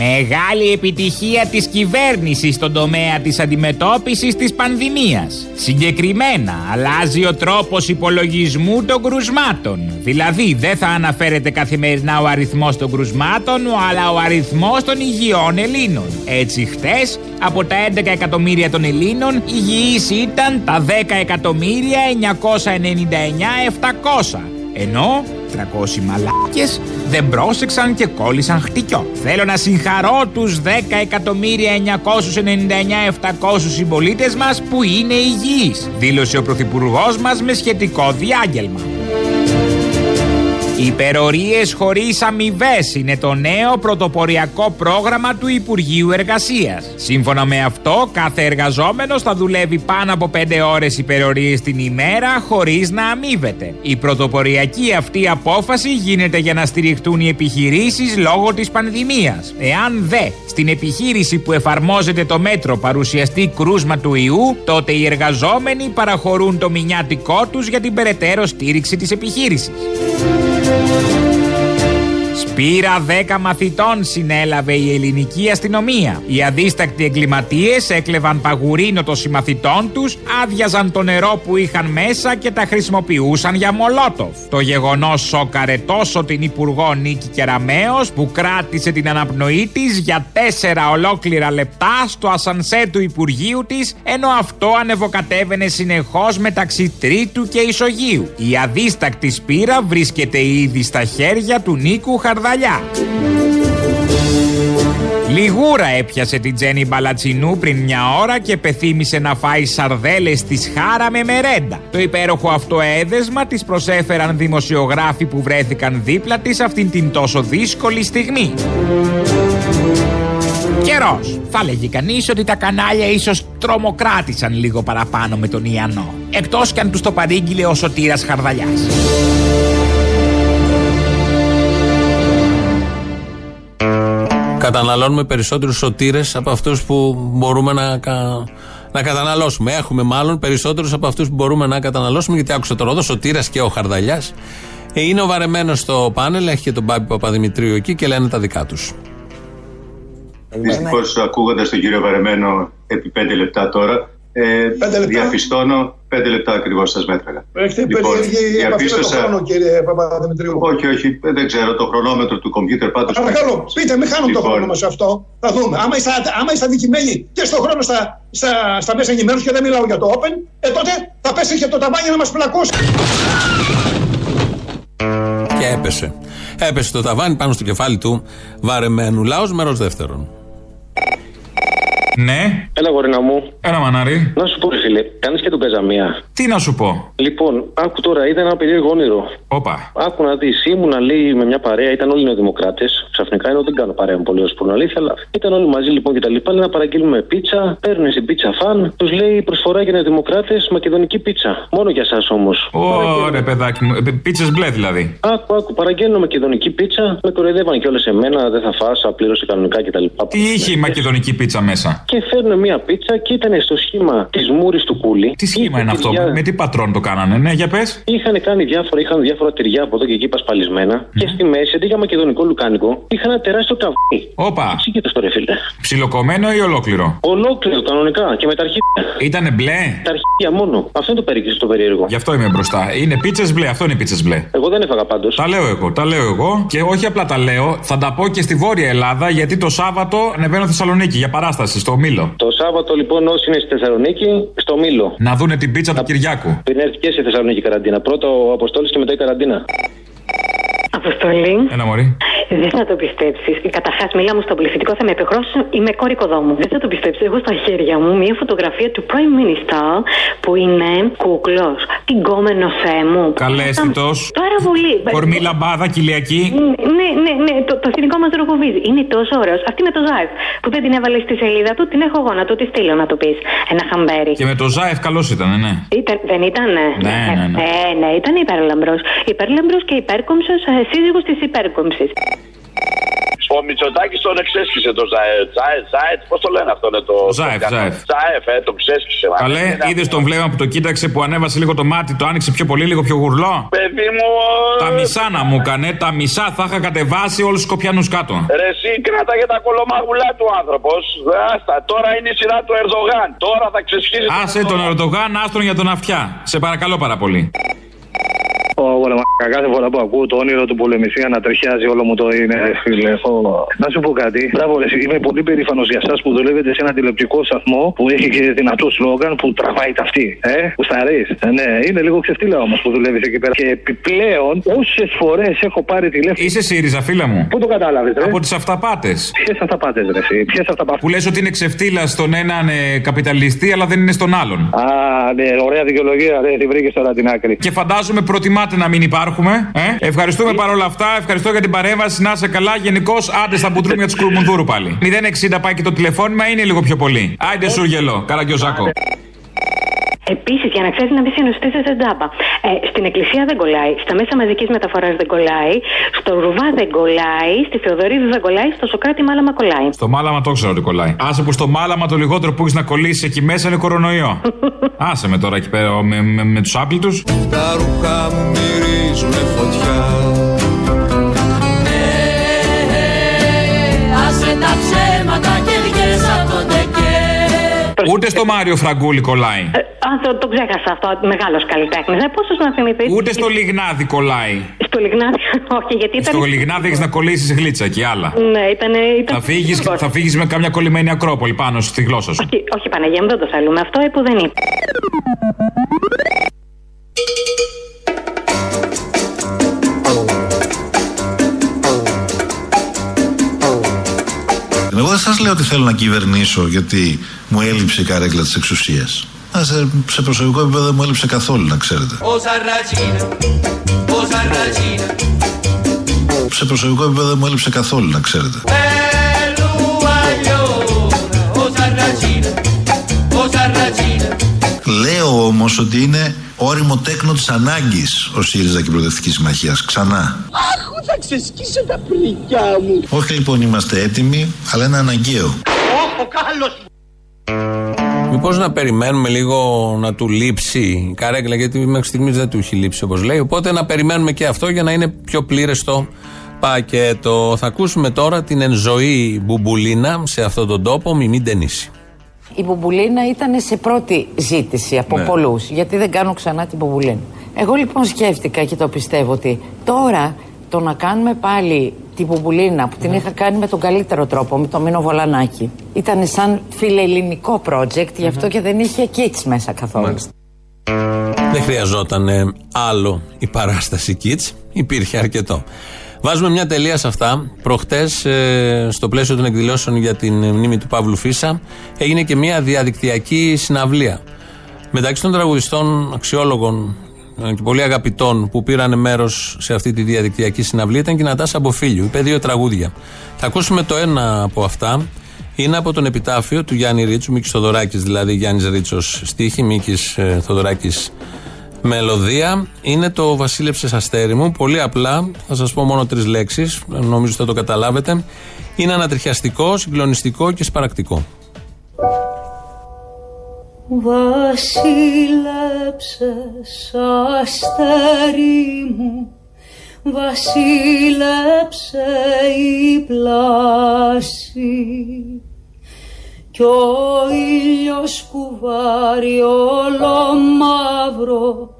Μεγάλη επιτυχία της κυβέρνησης στον τομέα της αντιμετώπισης της πανδημίας. Συγκεκριμένα, αλλάζει ο τρόπος υπολογισμού των κρουσμάτων. Δηλαδή, δεν θα αναφέρεται καθημερινά ο αριθμός των κρουσμάτων, αλλά ο αριθμός των υγιών Ελλήνων. Έτσι, χτες, από τα 11 εκατομμύρια των Ελλήνων, υγιείς ήταν τα 10 εκατομμύρια 999 700. Ενώ 300 μαλάκες δεν πρόσεξαν και κόλλησαν χτυκιό. Θέλω να συγχαρώ τους 10.999.700 συμπολίτες μας που είναι υγιείς, δήλωσε ο Πρωθυπουργός μας με σχετικό διάγγελμα. Υπερορίες χωρίς αμοιβές είναι το νέο πρωτοποριακό πρόγραμμα του Υπουργείου Εργασίας. Σύμφωνα με αυτό, κάθε εργαζόμενος θα δουλεύει πάνω από 5 ώρες υπερορίες την ημέρα χωρίς να αμείβεται. Η πρωτοποριακή αυτή απόφαση γίνεται για να στηριχτούν οι επιχειρήσεις λόγω της πανδημίας. Εάν δε στην επιχείρηση που εφαρμόζεται το μέτρο παρουσιαστεί κρούσμα του ιού, τότε οι εργαζόμενοι παραχωρούν το μηνιάτικό τους για την περαιτέρω στήριξη της επιχείρησης. Σπήρα 10 μαθητών συνέλαβε η ελληνική αστυνομία. Οι αδίστακτοι εγκληματίες έκλεβαν παγουρίνο των συμμαθητών τους, άδειαζαν το νερό που είχαν μέσα και τα χρησιμοποιούσαν για μολότοφ. Το γεγονός σόκαρε τόσο την Υπουργό Νίκη Κεραμέο που κράτησε την αναπνοή της για 4 ολόκληρα λεπτά στο ασανσέρ του Υπουργείου της, ενώ αυτό ανεβοκατέβαινε συνεχώς μεταξύ Τρίτου και Ισογείου. Η αδίστακτη σπήρα βρίσκεται ήδη στα χέρια του Νίκου Χαρδαλιά. Λιγούρα έπιασε την Τζέννη Μπαλατσινού πριν μια ώρα και πεθύμησε να φάει σαρδέλες της χάρα με μερέντα. Το υπέροχο αυτό έδεσμα της προσέφεραν δημοσιογράφοι που βρέθηκαν δίπλα της αυτήν την τόσο δύσκολη στιγμή. Καιρός. Θα λέγει κανείς ότι τα κανάλια ίσως τρομοκράτησαν λίγο παραπάνω με τον Ιαννό. Εκτός κι αν τους το παρήγγειλε ο Σωτήρας Χαρδαλιάς. Καταναλώνουμε περισσότερους σωτήρες από αυτούς που μπορούμε να, κα- να καταναλώσουμε. Έχουμε μάλλον περισσότερους από αυτούς που μπορούμε να καταναλώσουμε, γιατί άκουσα τώρα εδώ Σωτήρας και ο Χαρδαλιάς. είναι ο βαρεμένος στο πάνελ, έχει και τον Μπάμπη Παπαδημητρίου εκεί και λένε τα δικά τους. Δυστυχώ, ακούγοντας τον κύριο Βαρεμένο επί πέντε λεπτά τώρα, ε, διαπιστώνω. Πέντε λεπτά ακριβώς σας μέτραγα. Έχετε Λοιπόν, περίεργη επαφή με τον διαπίστωσα- χρόνο, κύριε Παπαδημητρίου; Όχι, όχι, δεν ξέρω το χρονόμετρο του κομπιούτερ πάντως. Παρακαλώ, πείτε, μην χάνουμε Λοιπόν. τον χρόνο μας σε αυτό. Θα δούμε. Άμα είστε, άμα είστε αδικημένοι και στον χρόνο στα, στα, στα μέσα ενημέρωσης και δεν μιλάω για το Open, ε, τότε θα πέσει και το ταβάνι να μας πλακώσει. και έπεσε. Έπεσε το ταβάνι πάνω στο κεφάλι του βαρεμένου. Λαός μέρος δεύτερον. Ναι. Έλα, γορίνα μου. Έλα, μανάρι. Να σου πω, ρε φίλε, κάνεις και τον Καζαμία. Τι να σου πω; Λοιπόν, άκου τώρα, είδα ένα περίεργο όνειρο. Όπα. Άκου να δεις, ήμουνα λέει με μια παρέα, ήταν όλοι νεοδημοκράτες. Ξαφνικά ενώ δεν κάνω παρέα με πολύ ω την αλήθεια, αλλά ήταν όλοι μαζί λοιπόν και τα λοιπά. Λέει να παραγγείλουμε πίτσα, παίρνουν στην πίτσα φαν, τους λέει προσφορά για νεοδημοκράτες μακεδονική πίτσα. Μόνο για εσά όμως. Ωραία, παιδάκι μου. Πίτσες μπλε δηλαδή. Άκου, άκου, παραγγέλνω μακεδονική πίτσα, με κοροϊδεύαν κιόλας εμένα, δεν θα φάσα, πλήρωσε κανονικά κτλ. Τι είχε η μακεδονική πίτσα μέσα; Και φέρνουν μια πίτσα και ήταν στο σχήμα της μούρης του κούλι. Τι σχήμα είναι αυτό, με τι πατρόν το κάνανε, ναι, για πες. Είχαν κάνει διάφορα, είχαν διάφορα τυριά από εδώ και εκεί πασπαλισμένα. Και στη μέση, αντί για μακεδονικό λουκάνικο, είχαν ένα τεράστιο καβί. Όπα. Εξήγητος το ρε φίλε. Ψιλοκομμένο ή ολόκληρο; Ολόκληρο κανονικά και με τα αρχίδια. Ήτανε μπλε; Τα αρχίδια μόνο. Αυτό είναι το περίεργο το περίεργο. Γι' αυτό είμαι μπροστά. Είναι πίτσες μπλε, αυτό είναι πίτσες μπλε. Εγώ δεν έφαγα πάντως. Τα λέω εγώ, τα λέω εγώ. Και όχι απλά τα λέω, θα τα πω και στη Βόρεια Ελλάδα γιατί το Σάββατο ανεβαίνω Θεσσαλονίκη για παράσταση στο Μήλο. Το Σάββατο λοιπόν όσοι είναι στη Θεσσαλονίκη, στο Μήλο. Να δούνε την πίτσα του Κυριάκου. Πριν έρθει και στη Θεσσαλονίκη καραντίνα. Πρώτα ο Αποστόλης και μετά η καραντίνα. Αποστολή. Ένα μωρή. Δεν θα το πιστέψεις; Καταρχάς, μιλάμε στον πληθυντικό, θα με επιχρώσουν. Είμαι κόρη οικοδόμου. Δεν θα το πιστέψει. Έχω στα χέρια μου μια φωτογραφία του Prime Minister που είναι κούκλος. Την κόμενο Θεέ μου. Καλέσθητο. Πάρα πολύ. Κορμή λαμπάδα, κοιλιακή. Ναι, ναι, ναι. Το, το εθνικό μας ρογοβίζει. Είναι τόσο ωραίος. Αυτή με το Ζάεφ που δεν την έβαλες στη σελίδα του, την έχω εγώ να του τη στείλω να το πεις. Ένα χαμπέρι. Και με το Ζάεφ καλός ήταν, ναι. Ήταν, δεν ήταν. Ναι, ναι, ναι. Ε, ναι, ήταν υπέρλαμπρο. Υπέρλαμπρο και υπέρκομψος ε, σύζυγος της υπέρκομψης. Ο Μητσοτάκη τον εξέσχισε το Ζαέτ. Ζαέτ, Ζαέτ, πώς το λένε αυτό είναι το. Ζάεφ, Ζάεφ. Ζαέφ, ε, τον ξέσχισε. Καλέ, είδες το βλέμμα που το κοίταξε που ανέβασε λίγο το μάτι, το άνοιξε πιο πολύ, λίγο πιο γουρλό; Παιδί μου. Τα μισά να μου έκανε, τα μισά θα είχα κατεβάσει όλους τους Σκοπιανούς κάτω. Ρε, εσύ κράταγε τα κωλομάγουλά του άνθρωπος. Άστα, τώρα είναι η σειρά του Ερδογάν. Τώρα θα ξεσχίσει. Άσε τον Ερντογάν, άστον για τον αυτιά. Σε παρακαλώ πάρα πολύ. Ωραία, κάθε φορά που ακούω το όνειρο του πολεμιστή ανατριχιάζει όλο μου το είναι, φίλε. Ω. Να σου πω κάτι. Μπράβο, ρε, είμαι πολύ περήφανος για εσάς που δουλεύετε σε ένα τηλεοπτικό σταθμό που έχει και δυνατό σλόγκαν που τραβάει τ' αυτί. Ε, κουσταρί. Ε, ναι, είναι λίγο ξεφτίλα όμως που δουλεύεις εκεί πέρα. Και επιπλέον, όσες φορές έχω πάρει τηλέφωνο. Είσαι ΣΥΡΙΖΑ, φίλε μου. Πού το κατάλαβες, ρε; Από τις αυταπάτες. Ποιες αυταπάτες, ρε. Ποιες αυταπάτες; Που λες ότι είναι ξεφτύλα στον έναν ε, καπιταλιστή, αλλά δεν είναι στον άλλον. Α, ναι, ωραία δικαιολογία, ρε, τη βρήκες τώρα την άκρη. Και φαντάζομαι προτιμάτε να μην υπάρχουμε. Ε; Ευχαριστούμε παρόλα αυτά, ευχαριστώ για την παρέμβαση. Να είσαι καλά. Γενικώς, άντε στα μπουτρούμια του Κουρμουνδούρου πάλι. 060 πάει και το τηλεφώνημα είναι λίγο πιο πολύ. Άιντε σούργελο, καραγκιόζάκο. Επίσης, για να ξέρεις να δει συνοστή σε τζάμπα. Ε, στην εκκλησία δεν κολλάει, στα μέσα μαζικής μεταφοράς δεν κολλάει, στο Ρουβά δεν κολλάει, στη Θεοδωρίδη δεν κολλάει, στο Σοκράτη Μάλαμα κολλάει. Στο μάλαμα το ξέρω ότι κολλάει. Άσε που στο μάλαμα το λιγότερο που έχεις να κολλήσεις εκεί μέσα είναι κορονοϊό. <laughs> Άσε με τώρα εκεί πέρα με, με, με τους άπλητους. Τα ρούχα μου μυρίζουν φωτιά Άσε τα Ούτε στο Μάριο Φραγκούλη κολλάει. Ε, Α, το, το ξέχασα αυτό. Μεγάλος καλλιτέχνης. Ε, Πόσο να θυμηθείς; Ούτε στο Λιγνάδι κολλάει. Στο Λιγνάδι, <laughs> όχι, γιατί ήταν. Στο Λιγνάδι έχεις να κολλήσεις γλίτσα και άλλα. Ναι, ήταν. ήταν... Θα φύγει θα φύγεις με κάμια κολλημένη ακρόπολη πάνω στη γλώσσα σου. Όχι, όχι Παναγία μου, δεν το θέλουμε. Αυτό που δεν είπε. Εγώ δεν σας λέω ότι θέλω να κυβερνήσω γιατί μου έλειψε η καρέκλα της εξουσίας. Σε, σε προσωπικό επίπεδο δεν μου έλειψε καθόλου, να ξέρετε. Ο Σαρρατσίνα, ο Σαρρατσίνα Σε προσωπικό επίπεδο δεν μου έλειψε καθόλου, να ξέρετε. Ο Σαρρατσίνα, ο Σαρρατσίνα Λέω όμως ότι είναι όριμο τέκνο της ανάγκης ο ΣΥΡΙΖΑ και η Προοδευτική Συμμαχία. Ξανά. Αχ, θα ξεσκίσω τα πρικιά μου Όχι λοιπόν είμαστε έτοιμοι, αλλά είναι αναγκαίο. Όχ, ο κάλος Μήπως να περιμένουμε λίγο να του λείψει η καρέκλα, γιατί μέχρι στιγμής δεν του έχει λείψει όπως λέει. Οπότε να περιμένουμε και αυτό για να είναι πιο πλήρες το πακέτο. Θα ακούσουμε τώρα την ενζωή μπουμπουλίνα σε αυτόν τον τόπο, Μιμή Ντενίση. Η μπουμπουλίνα ήταν σε πρώτη ζήτηση από Ναι. πολλούς, γιατί δεν κάνω ξανά την μπουμπουλίνα. Εγώ λοιπόν σκέφτηκα και το πιστεύω ότι τώρα το να κάνουμε πάλι την μπουμπουλίνα που την είχα κάνει με τον καλύτερο τρόπο, με το Μίνο Βολανάκη, ήταν σαν φιλελληνικό project, γι' αυτό και δεν είχε κίτς μέσα καθόλου. Δεν Δεν χρειαζόταν ε, άλλο η παράσταση Kids. Υπήρχε αρκετό. Βάζουμε μια τελεία σε αυτά. Προχτές, στο πλαίσιο των εκδηλώσεων για την μνήμη του Παύλου Φίσα, έγινε και μια διαδικτυακή συναυλία. Μεταξύ των τραγουδιστών αξιόλογων ε, και πολύ αγαπητών που πήραν μέρος σε αυτή τη διαδικτυακή συναυλία ήταν και η Νατάσα Μποφίλιου. Είπε δύο τραγούδια. Θα ακούσουμε το ένα από αυτά. Είναι από τον επιτάφιο του Γιάννη Ρίτσου, Μίκης Θοδωράκης δηλαδή, Γιάννης Ρίτσος στίχη, Μίκης ε, Θοδωράκης μελωδία. Είναι το Βασίλεψες Αστέρι μου. Πολύ απλά, θα σας πω μόνο τρεις λέξεις, νομίζω θα το καταλάβετε. Είναι ανατριχιαστικό, συγκλονιστικό και σπαρακτικό. Βασίλεψες αστέρι μου. Βασίλεψε η πλάση. Κι ο ήλιος κουβάρει όλο μαύρο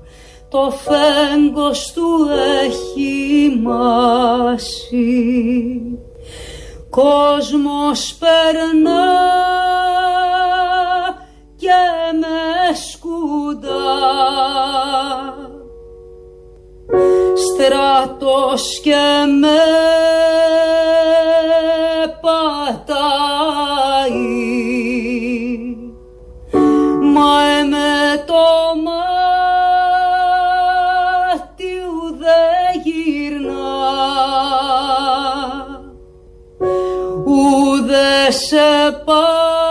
το φέγγος του έχει μάσει. Κόσμος περνά και με σκουντά στρατός και με πατάει. Μα με το μάτι ουδέ γυρνά. Ουδέ σε παρατάει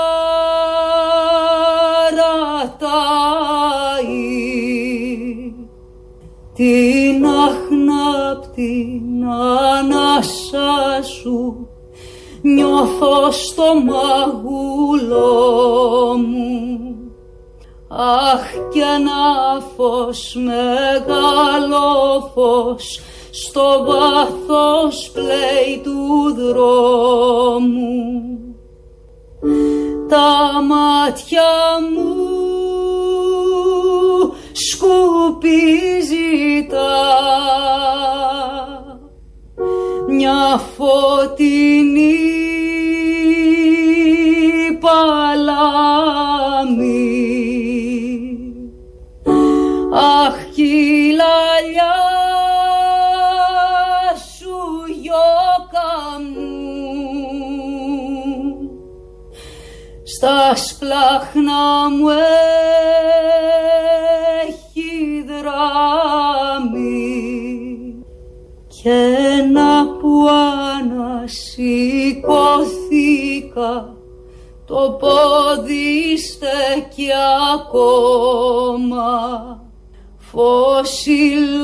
την αχνάπτη ανάσα σου νιώθω στο μαγούλο μου. Αχ κι ένα φως, μεγάλο φως στο βάθος πλέει του δρόμου. Τα μάτια μου σκουπίζει τα μια φωτεινή παλάμη. Αχ κι η λαλιά σου γιώκα μου στα σπλάχνα μου έχει δράμει και να που ανασηκωθήκα το πόδι στέκει ακόμα. Φωσιλάρο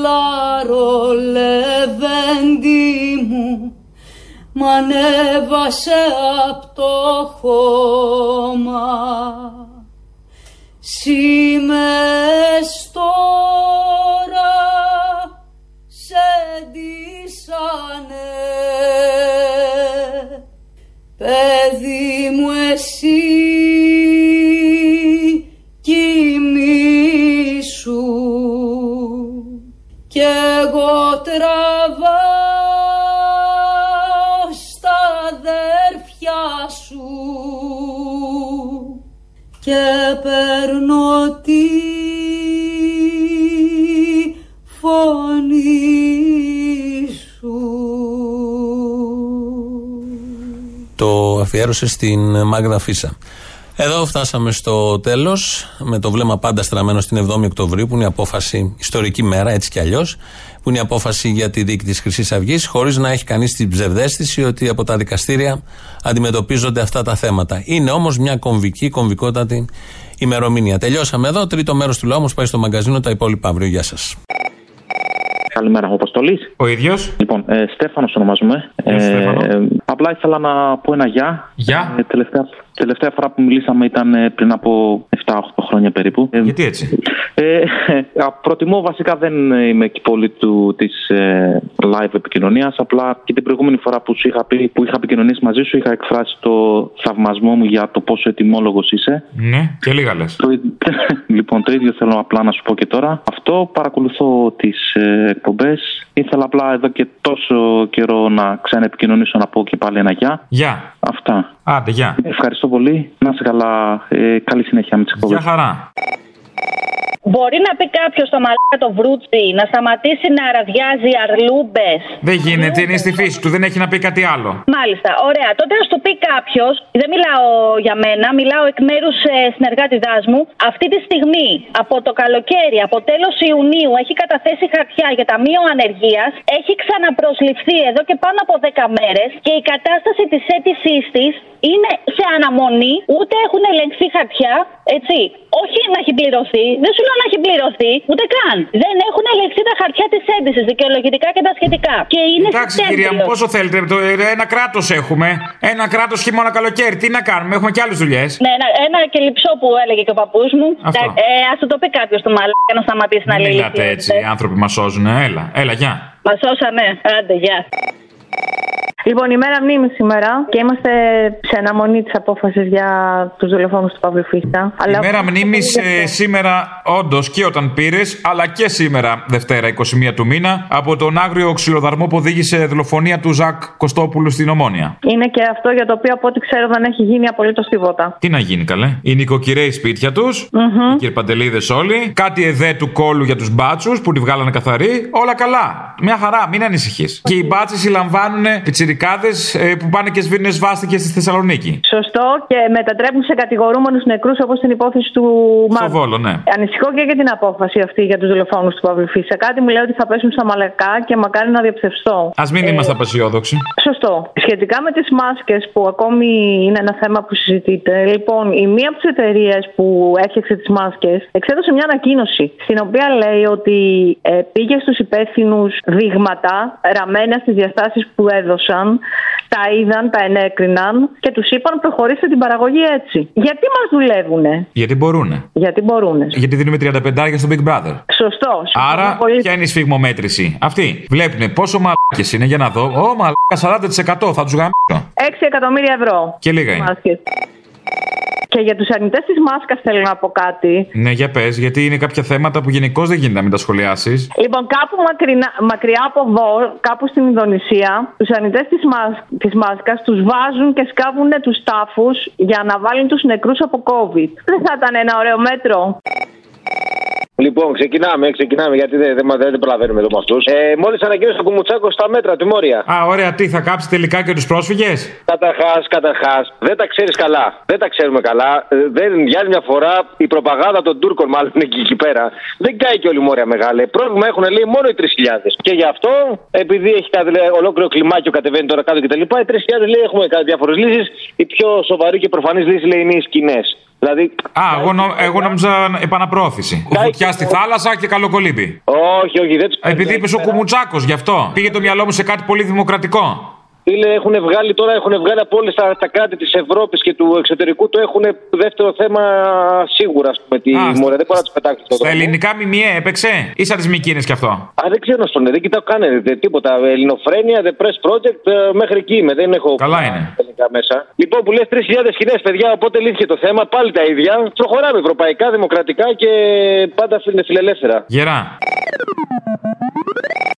λεβέντι μου μ' ανέβασε απ' το χώμα Σήμες τώρα σε ντύσανε. Παιδί μου εσύ κοιμήσου. Κι εγώ τραβάω στα αδέρφια σου. Και παίρνω τη φωνή σου. Το αφιέρωσες στην Μάγδα Φίσα. Εδώ φτάσαμε στο τέλος, με το βλέμμα πάντα στραμμένο στην 7η Οκτωβρίου, που είναι η απόφαση, ιστορική μέρα, έτσι κι αλλιώς, που είναι η απόφαση για τη δίκη της Χρυσής Αυγής, χωρίς να έχει κανείς την ψευδέστηση ότι από τα δικαστήρια αντιμετωπίζονται αυτά τα θέματα. Είναι όμως μια κομβική, κομβικότατη ημερομηνία. Τελειώσαμε εδώ. Τρίτο μέρος του λαού όμω πάει στο μαγκαζίνο. Τα υπόλοιπα αύριο. Γεια σας. Καλημέρα, ο Αποστολής. Ο ίδιος. Λοιπόν, ε, Στέφανος ονομάζομαι. Ε, απλά ήθελα να πω ένα γεια. Γεια. Ε, τελευταία, τελευταία φορά που μιλήσαμε ήταν ε, πριν από 7-8 χρόνια περίπου. Ε, Γιατί έτσι; Ε, προτιμώ βασικά δεν είμαι και πολύ του, της ε, live επικοινωνίας. Απλά και την προηγούμενη φορά που, σου είχα πει, που είχα επικοινωνήσει μαζί σου είχα εκφράσει το θαυμασμό μου για το πόσο ετοιμόλογος είσαι. Ναι, και λίγα λες. Το, ι- <laughs> λοιπόν, το ίδιο θέλω απλά να σου πω και τώρα. Αυτό παρακολουθώ τις ε, εκπομπές. Ήθελα απλά εδώ και τόσο καιρό να ξαναεπικοινωνήσω να πω και πάλι ένα γεια. Γεια. Αυτά. Άντε, γεια. Ευχαριστώ πολύ. Να είσαι καλά. Ε, καλή συνέχεια με τις εκπομπές. Γεια χαρά. Μπορεί να πει κάποιος στο μαλάκα το βρούτσι να σταματήσει να αραδιάζει αρλούμπες. Δεν γίνεται, είναι στη φύση του, δεν έχει να πει κάτι άλλο. Μάλιστα, ωραία. Τότε να σου το πει κάποιος, δεν μιλάω για μένα, μιλάω εκ μέρους ε, συνεργάτη μου. Αυτή τη στιγμή, από το καλοκαίρι, από τέλος Ιουνίου, έχει καταθέσει χαρτιά για ταμείο ανεργίας. Έχει ξαναπροσληφθεί εδώ και πάνω από 10 μέρες και η κατάσταση της αίτησής της είναι σε αναμονή, ούτε έχουν ελεγχθεί χαρτιά, έτσι. Όχι να έχει πληρωθεί, δεν σου λέω να έχει πληρωθεί, ούτε καν. Δεν έχουν ελεγχθεί τα χαρτιά της αίτηση, δικαιολογητικά και τα σχετικά. Και είναι Εντάξει, Σεπτέμβριος. κυρία μου, πόσο θέλετε. Το, ε, ένα κράτος έχουμε. Ένα κράτος χειμώνα καλοκαίρι. Τι να κάνουμε, έχουμε και άλλες δουλειές. Ναι, ένα, ένα και λυψό που έλεγε και ο παππούς μου. Αυτό. Ε, Α το πει κάποιος του μαλάκα να σταματήσει να Μην λέει. μιλάτε έτσι, οι άνθρωποι μας σώζουν. Έλα, έλα, γεια. Μας σώσανε. Άντε, γεια. Λοιπόν, η μέρα μνήμη σήμερα και είμαστε σε αναμονή της απόφασης για τους δολοφόνους του Παύλου Φίστα. Η μέρα μνήμης σήμερα, όντως και όταν πήρες, αλλά και σήμερα, Δευτέρα 21 του μήνα, από τον άγριο ξυλοδαρμό που οδήγησε δολοφονία του Ζακ Κωστόπουλου στην Ομόνια. Είναι και αυτό για το οποίο από ό,τι ξέρω δεν έχει γίνει απολύτως τίποτα. Τι να γίνει, καλέ; Οι νοικοκυρέοι σπίτια τους, Μμμ. οι κυρπαντελίδες όλοι, κάτι εδέ του κόλου για τους μπάτσους που τη βγάλανε καθαρή, όλα καλά. Μια χαρά, μην ανησυχείς. Και οι μπάτσες συλλαμβάνουν πιτσιρικάδε που πάνε και σβήνουν σβάστηκε στη Θεσσαλονίκη. Σωστό και μετατρέπουν σε κατηγορούμενους νεκρούς όπως την υπόθεση του Στο Μάρκου. Βόλο, ναι. Ανησυχώ και για την απόφαση αυτή για τους δολοφόνους του Παύλου Φίσα. Κάτι μου λέει ότι θα πέσουν στα μαλακά και μακάρι να διαψευστώ. Α μην Ε, είμαστε απεσιόδοξοι. Σωστό. Σχετικά με τις μάσκες που ακόμη είναι ένα θέμα που συζητείται, λοιπόν, η μία από τις εταιρείες που έφτιαξε τις μάσκες εξέδωσε μια ανακοίνωση στην οποία λέει ότι ε, πήγε στους υπεύθυνους δείγματα ραμμένα στις διαστάσεις που έδωσαν, τα είδαν, τα ενέκριναν και τους είπαν προχωρήστε την παραγωγή έτσι. Γιατί μας δουλεύουνε, Γιατί μπορούνε. Γιατί μπορούνε. Γιατί δίνουμε 35 στο Big Brother. Σωστό. συμφωνώ Άρα, πολύ. ποια είναι η σφιγμομέτρηση; Αυτή. Βλέπουνε πόσο μαλάκες είναι για να δω. Ω, μαλάκα 40% θα τους γαμίσω. 6 εκατομμύρια ευρώ. Και λίγα είναι. Μάσκες. Και για τους αρνητές της μάσκας θέλω να πω κάτι. Ναι, για πες, γιατί είναι κάποια θέματα που γενικώς δεν γίνεται να μην τα σχολιάσεις. Λοιπόν, κάπου μακρινά, μακριά από εδώ, κάπου στην Ινδονησία, τους αρνητές της μάς, της μάσκας τους βάζουν και σκάβουν τους τάφους για να βάλουν τους νεκρούς από COVID. Δεν θα ήταν ένα ωραίο μέτρο. Λοιπόν, ξεκινάμε, ξεκινάμε γιατί δεν, δεν, δεν προλαβαίνουμε εδώ με αυτούς. Ε, Μόλις ανακοίνωσε ο Κουμουτσάκος στα μέτρα, τιμόρια. Α, ωραία, τι θα κάψει τελικά και τους πρόσφυγες; Καταρχάς, καταρχάς, δεν τα ξέρεις καλά. Δεν τα ξέρουμε καλά. Ε, Δεν, για άλλη μια φορά η προπαγάνδα των Τούρκων, μάλλον εκεί, εκεί πέρα, δεν κάει και όλη η μόρια μεγάλη. Πρόβλημα έχουν λέει μόνο οι 3.000. Και γι' αυτό, επειδή έχει κάτι λέει, ολόκληρο κλιμάκιο κατεβαίνει τώρα κάτω κτλ., οι 3.000 λέει έχουμε διάφορες λύσεις. Η πιο σοβαρή και προφανής λύση λέει είναι οι σκηνές. Δηλαδή, Α, εγώ, νο, εγώ νόμιζα επαναπρόθεση. Βουτιά στη θάλασσα και καλοκολύμπη. Όχι, όχι, δεν τους Επειδή είπες ο Κουμουτσάκος, γι' αυτό. Πήγε το μυαλό μου σε κάτι πολύ δημοκρατικό. Φίλε, έχουν βγάλει τώρα έχουν βγάλει από όλες τα, τα κράτη της Ευρώπης και του εξωτερικού το έχουν δεύτερο θέμα σίγουρα, ας πούμε. Τη Α, μορφή. Δεν μπορεί να του πετάξει το Στα ελληνικά μιμιέ έπαιξε ή σαν τις Μικίνες κι αυτό; Α, δεν ξέρω στον δεν κοιτάω καν ε, τίποτα. Ελληνοφρένια, The Press Project, ε, μέχρι εκεί είμαι. Δεν έχω. Καλά είναι. Ελληνικά μέσα. Λοιπόν, που λες 3.000 σκηνές, παιδιά, οπότε λύθηκε το θέμα. Πάλι τα ίδια. Προχωράμε ευρωπαϊκά, δημοκρατικά και πάντα φιλε- φιλελεύθερα. Γερά.